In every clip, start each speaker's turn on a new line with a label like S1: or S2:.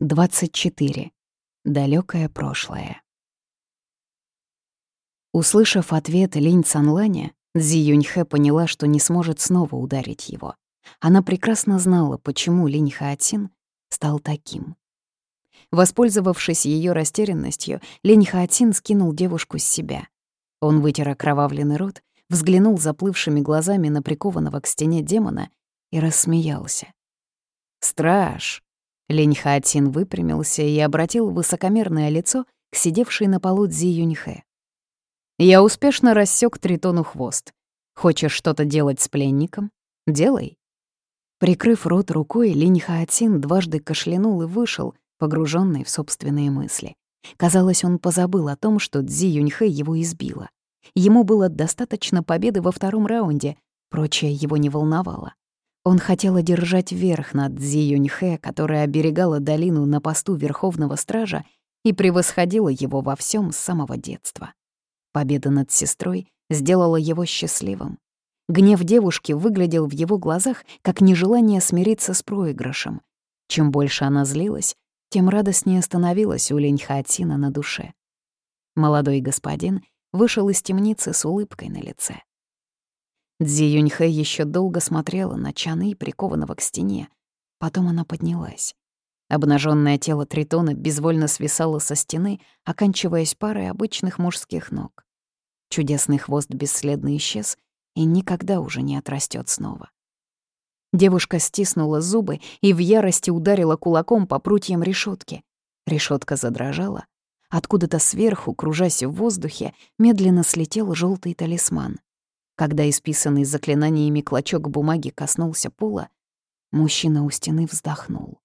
S1: 24. Далёкое прошлое. Услышав ответ Линь Цанланя, Цзи Юньхэ поняла, что не сможет снова ударить его. Она прекрасно знала, почему Линь Хаатин стал таким. Воспользовавшись ее растерянностью, Линь Хаатин скинул девушку с себя. Он вытер окровавленный рот, взглянул заплывшими глазами на прикованного к стене демона и рассмеялся. «Страж!» Лень Хаатин выпрямился и обратил высокомерное лицо к сидевшей на полу Цзи Юньхэ. «Я успешно рассек тритону хвост. Хочешь что-то делать с пленником? Делай». Прикрыв рот рукой, Линь Хаатин дважды кашлянул и вышел, погруженный в собственные мысли. Казалось, он позабыл о том, что Цзи Юньхэ его избила. Ему было достаточно победы во втором раунде, прочее его не волновало. Он хотел одержать верх над Цзи Юньхэ, которая оберегала долину на посту Верховного Стража и превосходила его во всем с самого детства. Победа над сестрой сделала его счастливым. Гнев девушки выглядел в его глазах как нежелание смириться с проигрышем. Чем больше она злилась, тем радостнее становилась у Леньхаатина на душе. Молодой господин вышел из темницы с улыбкой на лице. Дзи Юньхэ еще долго смотрела на Чаны, прикованного к стене. Потом она поднялась. Обнаженное тело Тритона безвольно свисало со стены, оканчиваясь парой обычных мужских ног. Чудесный хвост бесследно исчез и никогда уже не отрастет снова. Девушка стиснула зубы и в ярости ударила кулаком по прутьям решетки. Решетка задрожала. Откуда-то сверху, кружась в воздухе, медленно слетел желтый талисман. Когда исписанный заклинаниями клочок бумаги коснулся пола, мужчина у стены вздохнул.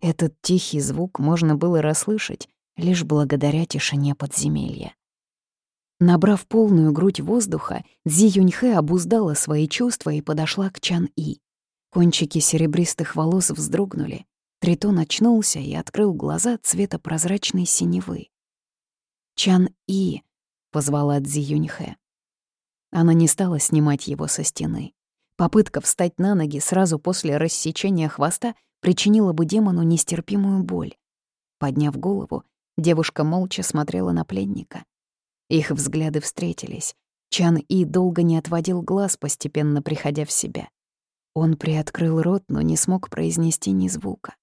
S1: Этот тихий звук можно было расслышать лишь благодаря тишине подземелья. Набрав полную грудь воздуха, Цзи Юньхэ обуздала свои чувства и подошла к Чан И. Кончики серебристых волос вздрогнули. Тритон очнулся и открыл глаза цвета прозрачной синевы. «Чан И», — позвала Цзи Юньхэ. Она не стала снимать его со стены. Попытка встать на ноги сразу после рассечения хвоста причинила бы демону нестерпимую боль. Подняв голову, девушка молча смотрела на пленника. Их взгляды встретились. Чан И долго не отводил глаз, постепенно приходя в себя. Он приоткрыл рот, но не смог произнести ни звука.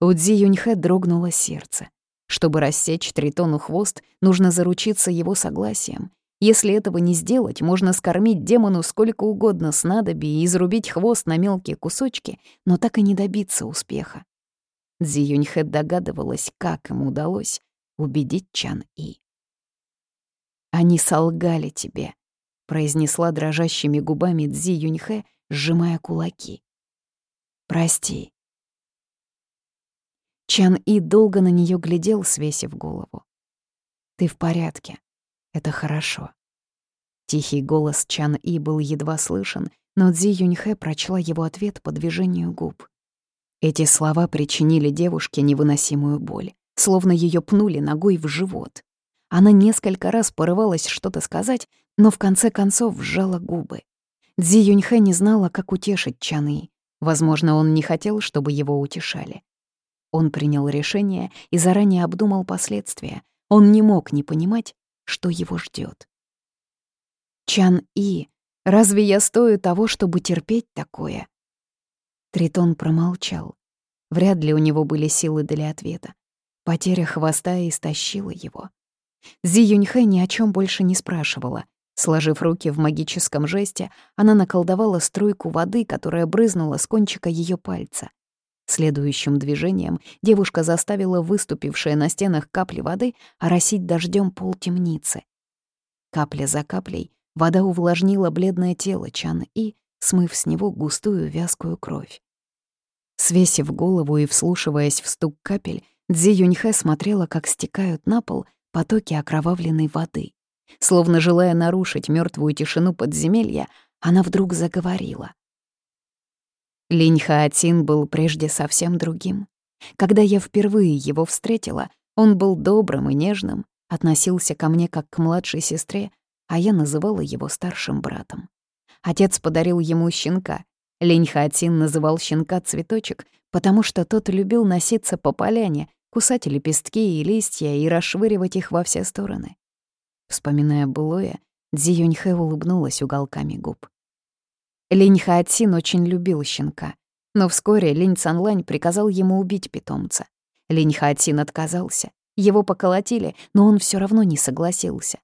S1: У Цзи Юньхэ дрогнуло сердце. Чтобы рассечь Тритону хвост, нужно заручиться его согласием, если этого не сделать, можно скормить демону сколько угодно снадобий и изрубить хвост на мелкие кусочки, но так и не добиться успеха. Цзи Юньхэ догадывалась, как ему удалось убедить Чан И. «Они солгали тебе», — произнесла дрожащими губами Цзи Юньхэ, сжимая кулаки. «Прости». Чан И долго на нее глядел, свесив голову. «Ты в порядке. Это хорошо. Тихий голос Чан И был едва слышен, но Цзи Юньхэ прочла его ответ по движению губ. Эти слова причинили девушке невыносимую боль, словно ее пнули ногой в живот. Она несколько раз порывалась что-то сказать, но в конце концов сжала губы. Цзи Юньхэ не знала, как утешить Чан И. Возможно, он не хотел, чтобы его утешали. Он принял решение и заранее обдумал последствия. Он не мог не понимать, что его ждет. Чан И, разве я стою того, чтобы терпеть такое? Тритон промолчал. Вряд ли у него были силы для ответа. Потеря хвоста истощила его. Зи Юньхэ ни о чем больше не спрашивала. Сложив руки в магическом жесте, она наколдовала струйку воды, которая брызнула с кончика ее пальца. Следующим движением девушка заставила выступившие на стенах капли воды оросить дождем пол темницы. Капля за каплей вода увлажнила бледное тело Чан И, смыв с него густую вязкую кровь. Свесив голову и вслушиваясь в стук капель, Цзи Юньхэ смотрела, как стекают на пол потоки окровавленной воды. Словно желая нарушить мертвую тишину подземелья, она вдруг заговорила. Линь Хаатин был прежде совсем другим. Когда я впервые его встретила, он был добрым и нежным, относился ко мне как к младшей сестре, а я называла его старшим братом. Отец подарил ему щенка. Лень Хаотин называл щенка «цветочек», потому что тот любил носиться по поляне, кусать лепестки и листья и расшвыривать их во все стороны. Вспоминая былое, Дзи Юньхэ улыбнулась уголками губ. Линь Хаотин очень любил щенка, но вскоре Линь Цанлань приказал ему убить питомца. Линь Хаотин отказался. Его поколотили, но он все равно не согласился.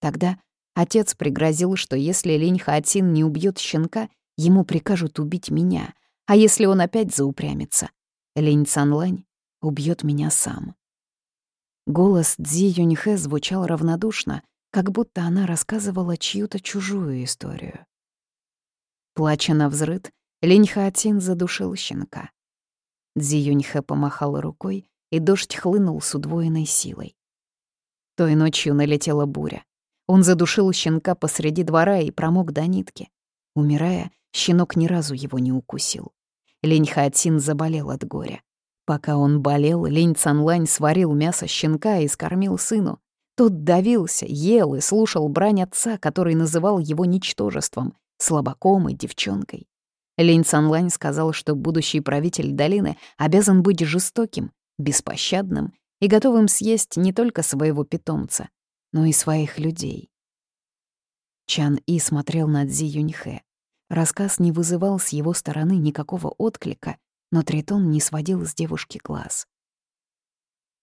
S1: Тогда отец пригрозил, что если Линь Хаотин не убьет щенка, ему прикажут убить меня, а если он опять заупрямится, Линь Цанлань убьет меня сам. Голос Цзи Юньхэ звучал равнодушно, как будто она рассказывала чью-то чужую историю. Плача на взрыд, Линь Хаотин задушил щенка. Цзи Юньхэ помахала рукой, и дождь хлынул с удвоенной силой. Той ночью налетела буря. Он задушил щенка посреди двора и промок до нитки. Умирая, щенок ни разу его не укусил. Лень Хаотин заболел от горя. Пока он болел, Лень Цанлань сварил мясо щенка и скормил сыну. Тот давился, ел и слушал брань отца, который называл его ничтожеством, слабаком и девчонкой. Лень Цанлань сказал, что будущий правитель долины обязан быть жестоким, беспощадным и готовым съесть не только своего питомца, но и своих людей. Чан И смотрел на Цзи Юньхэ. Рассказ не вызывал с его стороны никакого отклика, но Тритон не сводил с девушки глаз.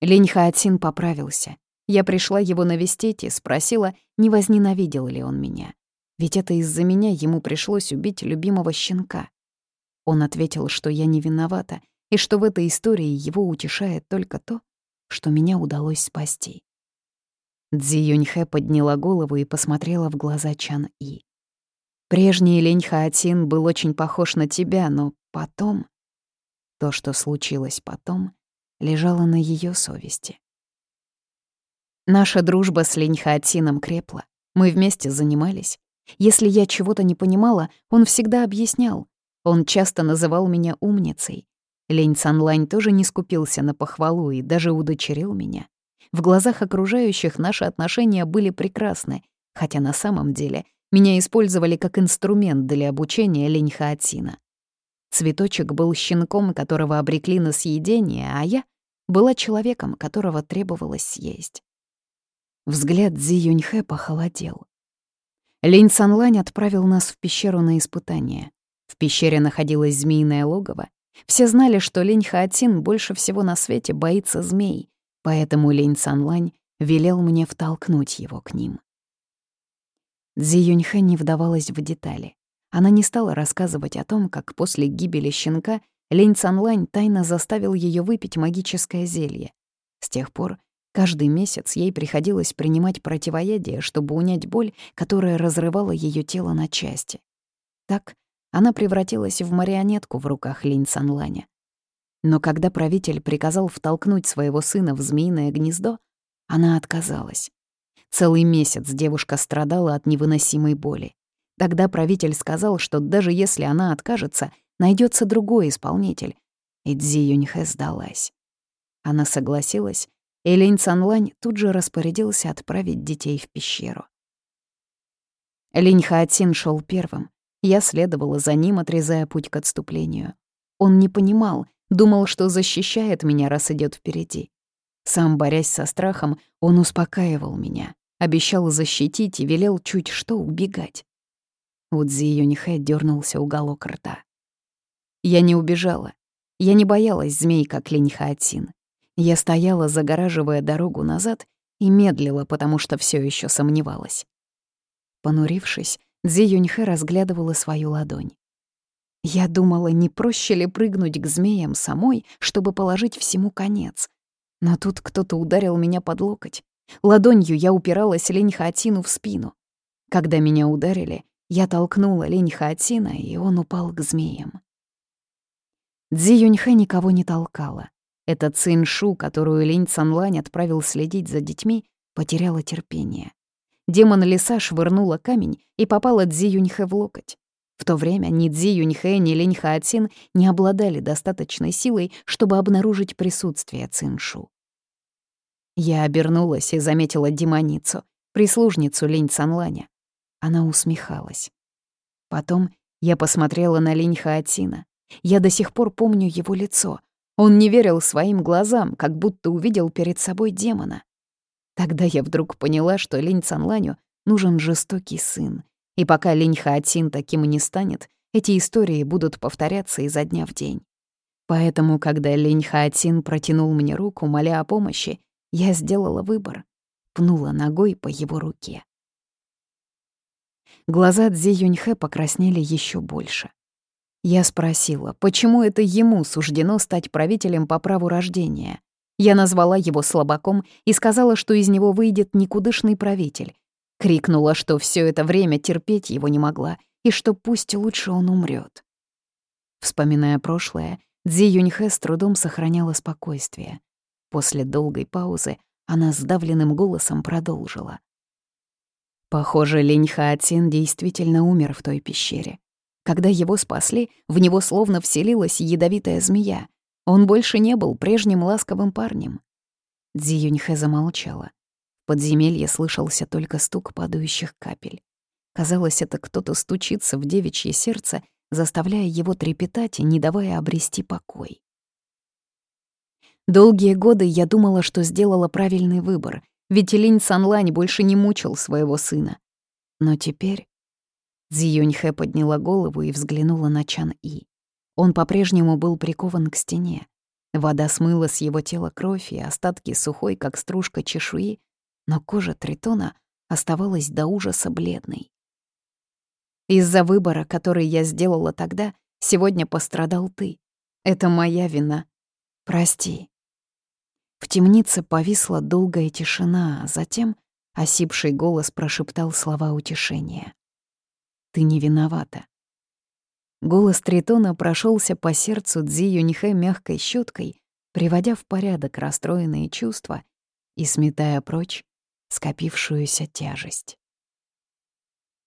S1: Линь Хаотин поправился. Я пришла его навестить и спросила, не возненавидел ли он меня. Ведь это из-за меня ему пришлось убить любимого щенка. Он ответил, что я не виновата, и что в этой истории его утешает только то, что меня удалось спасти. Цзи Юньхэ подняла голову и посмотрела в глаза Чан И. Прежний Лень Хаотин был очень похож на тебя, но потом... То, что случилось потом, лежало на ее совести. Наша дружба с Лень Хаотином крепла. Мы вместе занимались. Если я чего-то не понимала, он всегда объяснял. Он часто называл меня умницей. Лень Цанлань тоже не скупился на похвалу и даже удочерил меня. В глазах окружающих наши отношения были прекрасны, хотя на самом деле меня использовали как инструмент для обучения Лень Хаотина. Цветочек был щенком, которого обрекли на съедение, а я была человеком, которого требовалось съесть. Взгляд Цзи Юньхэ похолодел. Лень Цанлань отправил нас в пещеру на испытание. В пещере находилось змеиное логово, все знали, что Лень Хаотин больше всего на свете боится змей, поэтому Лень Санлань велел мне втолкнуть его к ним. Цзи Юньхэ не вдавалась в детали. Она не стала рассказывать о том, как после гибели щенка Лень Цанлань тайно заставил ее выпить магическое зелье. С тех пор каждый месяц ей приходилось принимать противоядие, чтобы унять боль, которая разрывала ее тело на части. Так она превратилась в марионетку в руках Линь Санланя. Но когда правитель приказал втолкнуть своего сына в змеиное гнездо, она отказалась. Целый месяц девушка страдала от невыносимой боли. Тогда правитель сказал, что даже если она откажется, найдется другой исполнитель. И Цзи Юньхэ сдалась. Она согласилась, и Линь Цанлань тут же распорядился отправить детей в пещеру. Линь Хаотин шел первым. Я следовала за ним, отрезая путь к отступлению. Он не понимал, думал, что защищает меня, раз идет впереди. Сам, борясь со страхом, он успокаивал меня, обещал защитить и велел чуть что убегать. У Цзи Юньхэ дернулся уголок рта. Я не убежала. Я не боялась змей, как Линь Хаотин. Я стояла, загораживая дорогу назад, и медлила, потому что все еще сомневалась. Понурившись, Дзи Юньхэ разглядывала свою ладонь. Я думала, не проще ли прыгнуть к змеям самой, чтобы положить всему конец. Но тут кто-то ударил меня под локоть. Ладонью я упиралась Лень Хаотину в спину. Когда меня ударили, я толкнула Лень Хаотина, и он упал к змеям. Дзи Юньхэ никого не толкала. Эта Циншу, которую Лень Цанлань отправил следить за детьми, потеряла терпение. Демон леса швырнула камень и попала Цзи Юньхэ в локоть. В то время ни Цзи Юньхэ, ни Линь Хаотин не обладали достаточной силой, чтобы обнаружить присутствие Циншу. Я обернулась и заметила демоницу, прислужницу Линь Цанланя. Она усмехалась. Потом Я посмотрела на Линь Хаотина. Я до сих пор помню его лицо. Он не верил своим глазам, как будто увидел перед собой демона. Тогда я вдруг поняла, что Линь Цанланю нужен жестокий сын. И пока Линь Хаотин таким и не станет, эти истории будут повторяться изо дня в день. Поэтому, когда Линь Хаотин протянул мне руку, моля о помощи, я сделала выбор, пнула ногой по его руке. Глаза Цзи Юньхэ покраснели еще больше. Я спросила, почему это ему суждено стать правителем по праву рождения. Я назвала его слабаком и сказала, что из него выйдет никудышный правитель. Крикнула, что все это время терпеть его не могла и что пусть лучше он умрет. Вспоминая прошлое, Дзи Юньхэ с трудом сохраняла спокойствие. После долгой паузы она сдавленным голосом продолжила. Похоже, Линь Хаотин действительно умер в той пещере. Когда его спасли, в него словно вселилась ядовитая змея. Он больше не был прежним ласковым парнем. Дзи Юньхэ замолчала. В подземелье слышался только стук падающих капель. Казалось, это кто-то стучится в девичье сердце заставляя его трепетать и не давая обрести покой. Долгие годы я думала, что сделала правильный выбор, ведь Линь Санлань больше не мучил своего сына. Но теперь... Цзи Юньхэ подняла голову и взглянула на Чан И. Он по-прежнему был прикован к стене. Вода смыла с его тела кровь и остатки сухой, как стружка чешуи, но кожа Тритона оставалась до ужаса бледной. Из-за выбора, который я сделала тогда, сегодня пострадал ты. Это моя вина. Прости. В темнице повисла долгая тишина, а затем осипший голос прошептал слова утешения. «Ты не виновата». Голос Тритона прошелся по сердцу Дзи Юньхэ мягкой щеткой, приводя в порядок расстроенные чувства и сметая прочь скопившуюся тяжесть.